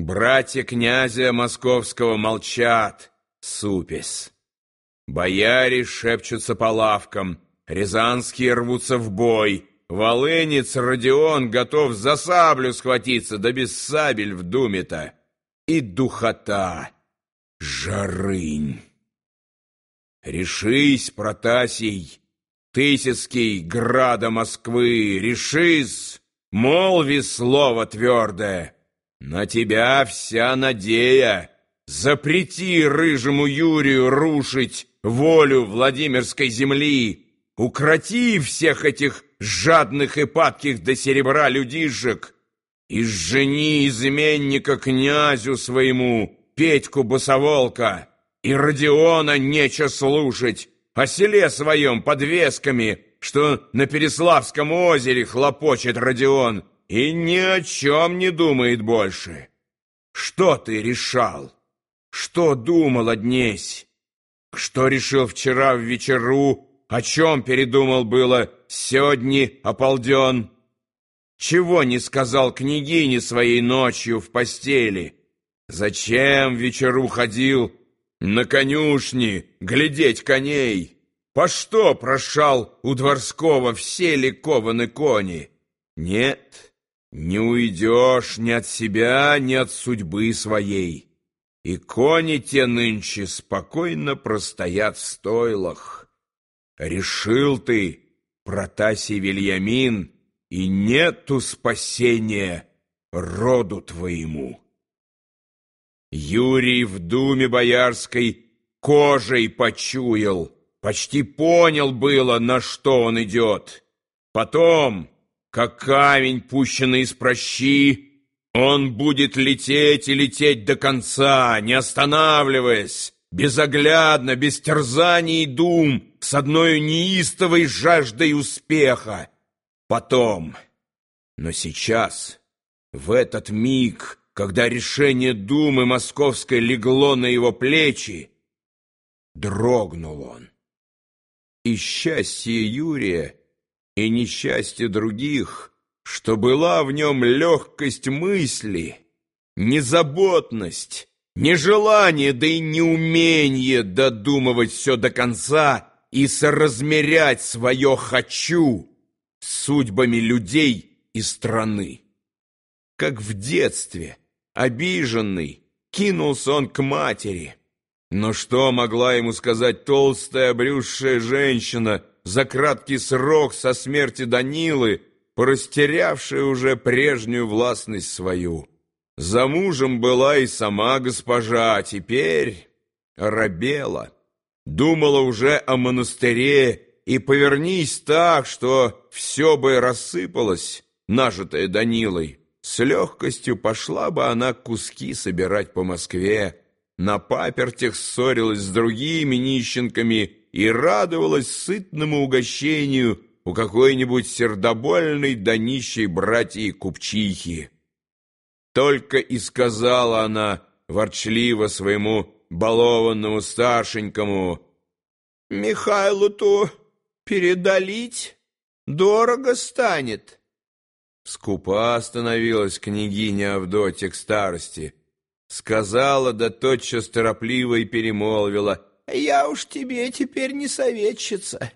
Братья князя московского молчат, супесь. Бояре шепчутся по лавкам, рязанские рвутся в бой, волынец Родион готов за саблю схватиться, да без сабель в думе-то. И духота, жарынь. Решись, Протасий, Тысяцкий, града Москвы, решись, молви слово твердое. На тебя вся надея. Запрети рыжему Юрию рушить волю Владимирской земли. Укроти всех этих жадных и падких до серебра людишек. И жени изменника князю своему, Петьку Босоволка, и Родиона нече слушать, о селе своем подвесками, что на Переславском озере хлопочет Родион, и ни о чем не думает больше. Что ты решал? Что думал однесь? Что решил вчера в вечеру? О чем передумал было сегодня ополден? Чего не сказал княгине своей ночью в постели? Зачем вечеру ходил на конюшни глядеть коней? По что прошал у Дворского все ликованы кони? Нет, не уйдешь ни от себя, ни от судьбы своей. И кони те нынче спокойно простоят в стойлах. Решил ты, Протасий Вильямин, и нету спасения роду твоему. Юрий в думе боярской кожей почуял, почти понял было, на что он идет. Потом как камень, пущенный из прощи, он будет лететь и лететь до конца, не останавливаясь, безоглядно, без терзаний и дум, с одной неистовой жаждой успеха. Потом, но сейчас, в этот миг, когда решение думы московской легло на его плечи, дрогнул он. И счастье Юрия — и несчастье других, что была в нем легкость мысли, незаботность, нежелание, да и неумение додумывать все до конца и соразмерять свое «хочу» с судьбами людей и страны. Как в детстве, обиженный, кинулся он к матери. Но что могла ему сказать толстая обрюзшая женщина, за краткий срок со смерти Данилы, порастерявшая уже прежнюю властность свою. За мужем была и сама госпожа, а теперь робела. Думала уже о монастыре, и повернись так, что все бы рассыпалось, нажитое Данилой. С легкостью пошла бы она куски собирать по Москве, на папертях ссорилась с другими нищенками и радовалась сытному угощению у какой-нибудь сердобольной да нищей братьи купчихи. Только и сказала она ворчливо своему балованному старшенькому, «Михайлу-то передалить дорого станет». Скупа остановилась княгиня Авдотья к старости, сказала, да тотчас торопливо и перемолвила — я уж тебе теперь не советчица.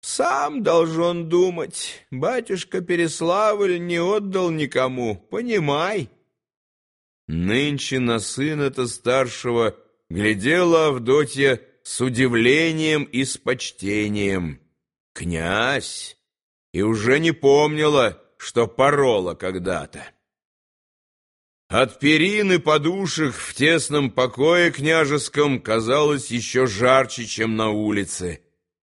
Сам должен думать. Батюшка Переславль не отдал никому, понимай. Нынче на сына-то старшего глядела Авдотья с удивлением и с почтением. Князь! И уже не помнила, что порола когда-то. От перины подушек в тесном покое княжеском казалось еще жарче, чем на улице.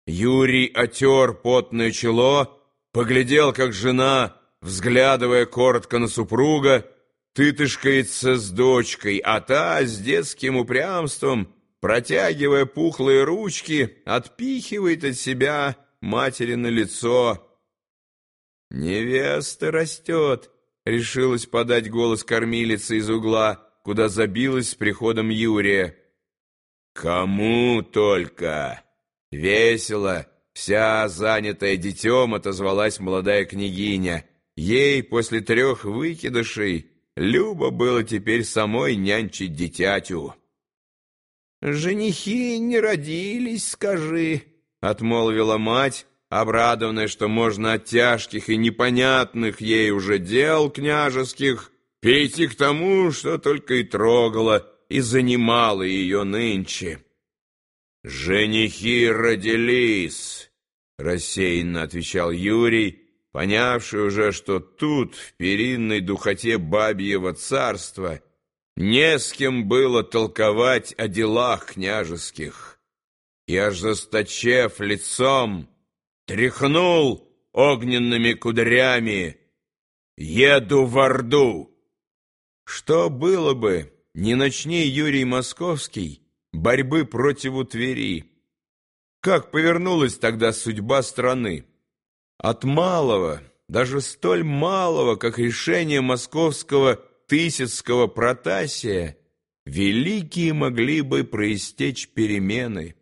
Юрий отер потное чело, поглядел, как жена, взглядывая коротко на супруга, тытышкается с дочкой, а та с детским упрямством, протягивая пухлые ручки, отпихивает от себя матери на лицо. «Невеста растет!» Решилась подать голос кормилица из угла, куда забилась с приходом Юрия. «Кому только!» Весело, вся занятая детем, отозвалась молодая княгиня. Ей после трех выкидышей любо было теперь самой нянчить дитятю. «Женихи не родились, скажи», — отмолвила мать, обрадованная, что можно от тяжких и непонятных ей уже дел княжеских перейти к тому, что только и трогало и занимало ее нынче. «Женихи родились», — рассеянно отвечал Юрий, понявший уже, что тут, в перинной духоте бабьего царства, не с кем было толковать о делах княжеских. И, ожесточев лицом, тряхнул огненными кудрями «Еду в Орду!» Что было бы, не начни Юрий Московский борьбы против Твери? Как повернулась тогда судьба страны? От малого, даже столь малого, как решение московского Тысяцкого Протасия, великие могли бы проистечь перемены.